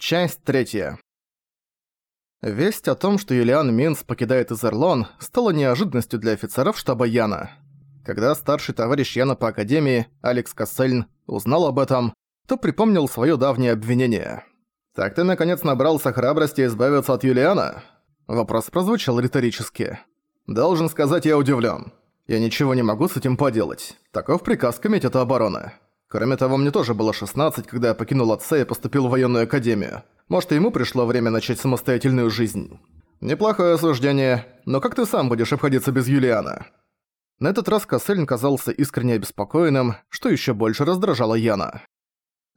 Часть третья. Весть о том, что Юлиан Минц покидает Изерлон, стала неожиданностью для офицеров штаба Яна. Когда старший товарищ Яна по Академии, Алекс Кассельн, узнал об этом, то припомнил свое давнее обвинение. «Так ты наконец набрался храбрости избавиться от Юлиана?» Вопрос прозвучал риторически. «Должен сказать, я удивлен. Я ничего не могу с этим поделать. Таков приказ Комитета обороны. Кроме того, мне тоже было 16, когда я покинул отца и поступил в военную академию. Может, и ему пришло время начать самостоятельную жизнь. Неплохое осуждение, но как ты сам будешь обходиться без Юлиана? На этот раз Кассельн казался искренне обеспокоенным, что еще больше раздражало Яна.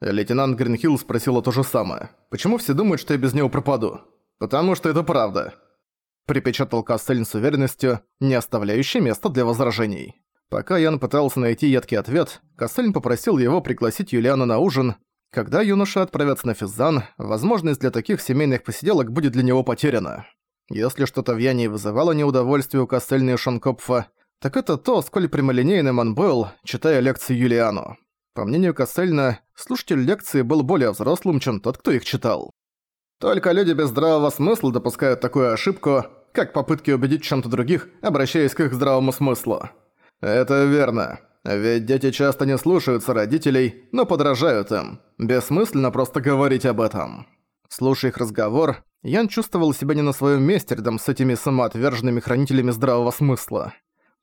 Лейтенант Гринхилл спросила то же самое. «Почему все думают, что я без него пропаду?» «Потому что это правда», — припечатал Кассельн с уверенностью, не оставляющей места для возражений. Пока Ян пытался найти едкий ответ, Кассельн попросил его пригласить Юлиана на ужин. Когда юноша отправится на Физзан, возможность для таких семейных посиделок будет для него потеряна. Если что-то в Яне вызывало неудовольствие у Кассельна и Шанкопфа, так это то, сколь прямолинейным он был, читая лекции Юлиану. По мнению Кассельна, слушатель лекции был более взрослым, чем тот, кто их читал. Только люди без здравого смысла допускают такую ошибку, как попытки убедить чем-то других, обращаясь к их здравому смыслу. «Это верно. Ведь дети часто не слушаются родителей, но подражают им. Бессмысленно просто говорить об этом». Слушая их разговор, Ян чувствовал себя не на своем месте рядом с этими самоотверженными хранителями здравого смысла.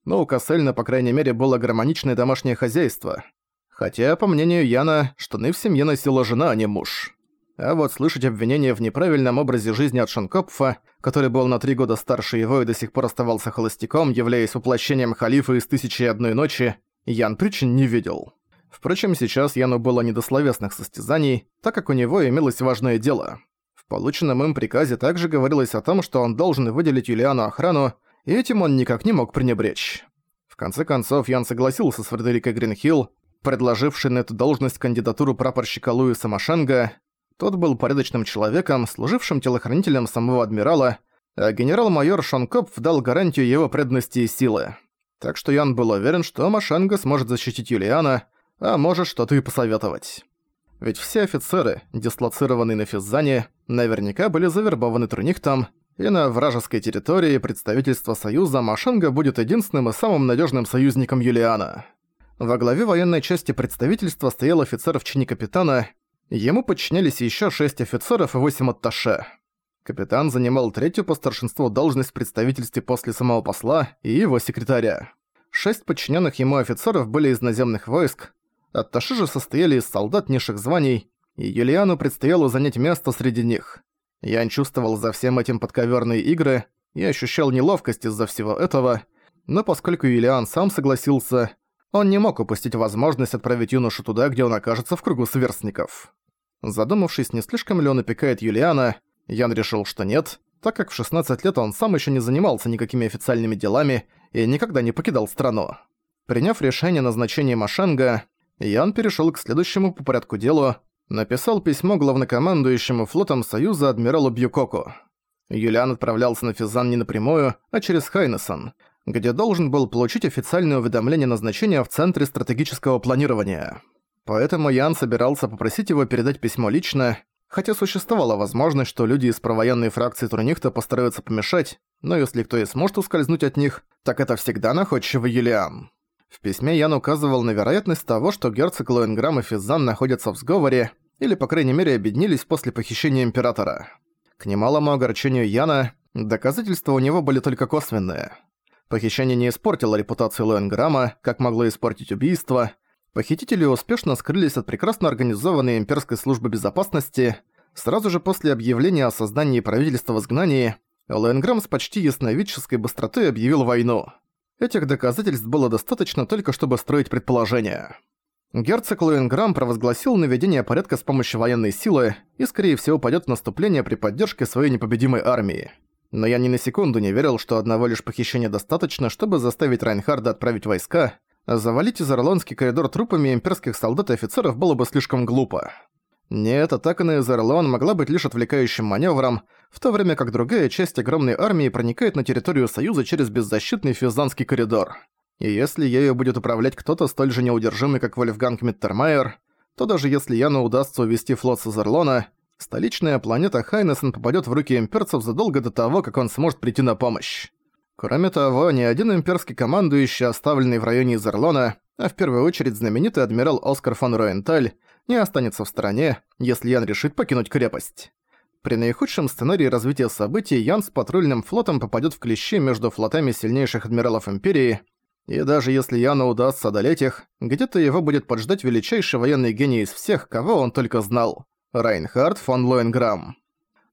Но у Кассельна, по крайней мере, было гармоничное домашнее хозяйство. Хотя, по мнению Яна, штаны в семье носила жена, а не муж. А вот слышать обвинения в неправильном образе жизни от Шанкопфа, который был на три года старше его и до сих пор оставался холостяком, являясь воплощением халифа из «Тысячи и одной ночи», Ян причин не видел. Впрочем, сейчас Яну было не до словесных состязаний, так как у него имелось важное дело. В полученном им приказе также говорилось о том, что он должен выделить Юлиану охрану, и этим он никак не мог пренебречь. В конце концов, Ян согласился с Фредерикой Гринхилл, предложившей на эту должность кандидатуру прапорщика Луиса Машенга, тот был порядочным человеком, служившим телохранителем самого адмирала, а генерал-майор Шонкоп дал гарантию его преданности и силы. Так что Ян был уверен, что Машанга сможет защитить Юлиана, а может что-то и посоветовать. Ведь все офицеры, дислоцированные на Физзане, наверняка были завербованы Трунихтом, и на вражеской территории представительства Союза Машанга будет единственным и самым надежным союзником Юлиана. Во главе военной части представительства стоял офицер в чине капитана, Ему подчинялись еще шесть офицеров и восемь атташе. Капитан занимал третью по старшинству должность в представительстве после самого посла и его секретаря. Шесть подчиненных ему офицеров были из наземных войск, атташе же состояли из солдат низших званий, и Юлиану предстояло занять место среди них. Ян чувствовал за всем этим подковерные игры и ощущал неловкость из-за всего этого, но поскольку Юлиан сам согласился, он не мог упустить возможность отправить юношу туда, где он окажется в кругу сверстников. Задумавшись, не слишком ли он опекает Юлиана, Ян решил, что нет, так как в 16 лет он сам еще не занимался никакими официальными делами и никогда не покидал страну. Приняв решение о назначении Машенга, Ян перешел к следующему по порядку делу, написал письмо главнокомандующему флотом Союза адмиралу Бьюкоку. Юлиан отправлялся на Физан не напрямую, а через Хайнесон, где должен был получить официальное уведомление назначения в Центре стратегического планирования. Поэтому Ян собирался попросить его передать письмо лично, хотя существовала возможность, что люди из провоенной фракции Турнихта постараются помешать, но если кто и сможет ускользнуть от них, так это всегда находчивый Юлиан. В письме Ян указывал на вероятность того, что герцог Лоенграм и Физан находятся в сговоре, или, по крайней мере, объединились после похищения Императора. К немалому огорчению Яна, доказательства у него были только косвенные. Похищение не испортило репутацию Лоенграма, как могло испортить убийство, Похитители успешно скрылись от прекрасно организованной имперской службы безопасности. Сразу же после объявления о создании правительства в изгнании, Лоенграм с почти ясновидческой быстротой объявил войну. Этих доказательств было достаточно только чтобы строить предположения. Герцог Лоенграм провозгласил наведение порядка с помощью военной силы и, скорее всего, пойдет в наступление при поддержке своей непобедимой армии. Но я ни на секунду не верил, что одного лишь похищения достаточно, чтобы заставить Райнхарда отправить войска, Завалить Изерлонский коридор трупами имперских солдат и офицеров было бы слишком глупо. Нет, атака на Изерлон могла быть лишь отвлекающим маневром, в то время как другая часть огромной армии проникает на территорию Союза через беззащитный Физанский коридор. И если ею будет управлять кто-то столь же неудержимый, как Вольфганг Миттермайер, то даже если Яну удастся увести флот с Изерлона, столичная планета Хайнессен попадет в руки имперцев задолго до того, как он сможет прийти на помощь. Кроме того, ни один имперский командующий, оставленный в районе Изерлона, а в первую очередь знаменитый адмирал Оскар фон Роенталь, не останется в стороне, если Ян решит покинуть крепость. При наихудшем сценарии развития событий Ян с патрульным флотом попадет в клещи между флотами сильнейших адмиралов Империи, и даже если Яну удастся одолеть их, где-то его будет поджидать величайший военный гений из всех, кого он только знал – Райнхард фон Лоенграм.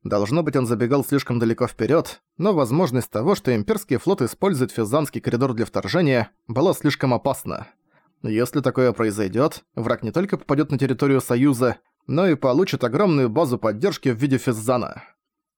Должно быть, он забегал слишком далеко вперед, но возможность того, что имперский флот использует Физанский коридор для вторжения, была слишком опасна. Если такое произойдет, враг не только попадет на территорию Союза, но и получит огромную базу поддержки в виде Физзана.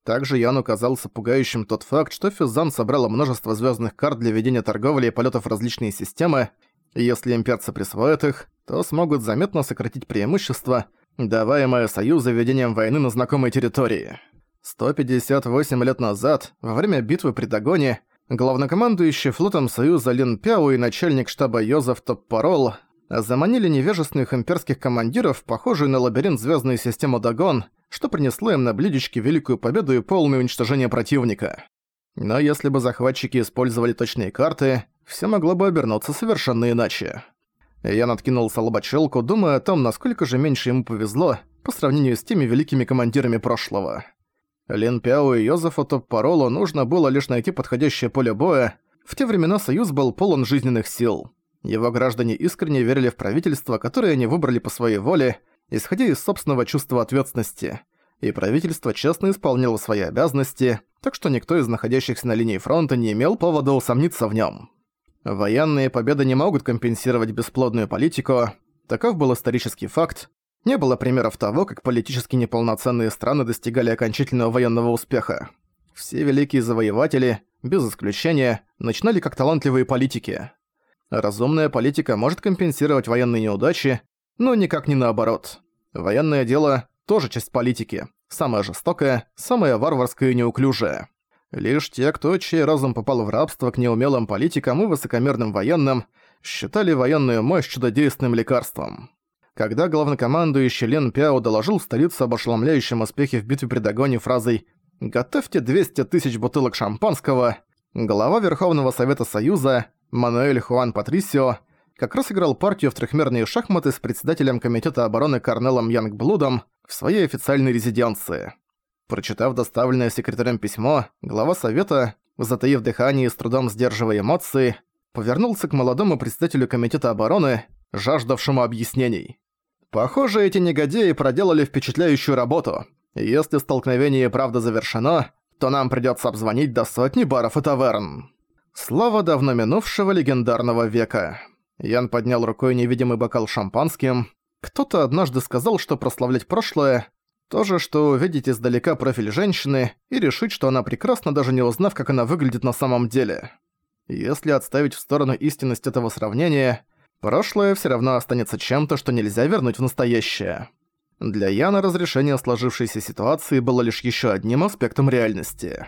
Также Яну казался пугающим тот факт, что Физзан собрала множество звездных карт для ведения торговли и полетов в различные системы, и если имперцы присвоят их, то смогут заметно сократить преимущество, даваемое Союзу ведением войны на знакомой территории. 158 лет назад, во время битвы при Дагоне, главнокомандующий флотом Союза Лин Пяо и начальник штаба Йозеф Топпарол заманили невежественных имперских командиров, похожую на лабиринт звездную систему Дагон, что принесло им на блюдечке великую победу и полное уничтожение противника. Но если бы захватчики использовали точные карты, все могло бы обернуться совершенно иначе. Я наткинул лобочелку, думая о том, насколько же меньше ему повезло по сравнению с теми великими командирами прошлого. Лин Пяо и Йозефу Топпаролу нужно было лишь найти подходящее поле боя. В те времена Союз был полон жизненных сил. Его граждане искренне верили в правительство, которое они выбрали по своей воле, исходя из собственного чувства ответственности. И правительство честно исполняло свои обязанности, так что никто из находящихся на линии фронта не имел повода усомниться в нем. Военные победы не могут компенсировать бесплодную политику, таков был исторический факт. Не было примеров того, как политически неполноценные страны достигали окончательного военного успеха. Все великие завоеватели, без исключения, начинали как талантливые политики. Разумная политика может компенсировать военные неудачи, но никак не наоборот. Военное дело – тоже часть политики. Самое жестокое, самое варварское и неуклюжее. Лишь те, кто чей разум попал в рабство к неумелым политикам и высокомерным военным, считали военную мощь чудодейственным лекарством. Когда главнокомандующий Лен Пяо доложил в столицу об ошеломляющем успехе в битве при Дагоне фразой «Готовьте 200 тысяч бутылок шампанского», глава Верховного Совета Союза, Мануэль Хуан Патрисио как раз играл партию в трехмерные шахматы с председателем Комитета обороны Корнелом Янгблудом в своей официальной резиденции. Прочитав доставленное секретарем письмо, глава Совета, затаив дыхание и с трудом сдерживая эмоции, повернулся к молодому председателю Комитета обороны, жаждавшему объяснений. «Похоже, эти негодяи проделали впечатляющую работу. Если столкновение правда завершено, то нам придётся обзвонить до сотни баров и таверн». Слава давно минувшего легендарного века. Ян поднял рукой невидимый бокал шампанским. Кто-то однажды сказал, что прославлять прошлое – то же, что увидеть издалека профиль женщины и решить, что она прекрасна, даже не узнав, как она выглядит на самом деле. Если отставить в сторону истинность этого сравнения, прошлое все равно останется чем-то, что нельзя вернуть в настоящее. Для Яна разрешение сложившейся ситуации было лишь еще одним аспектом реальности.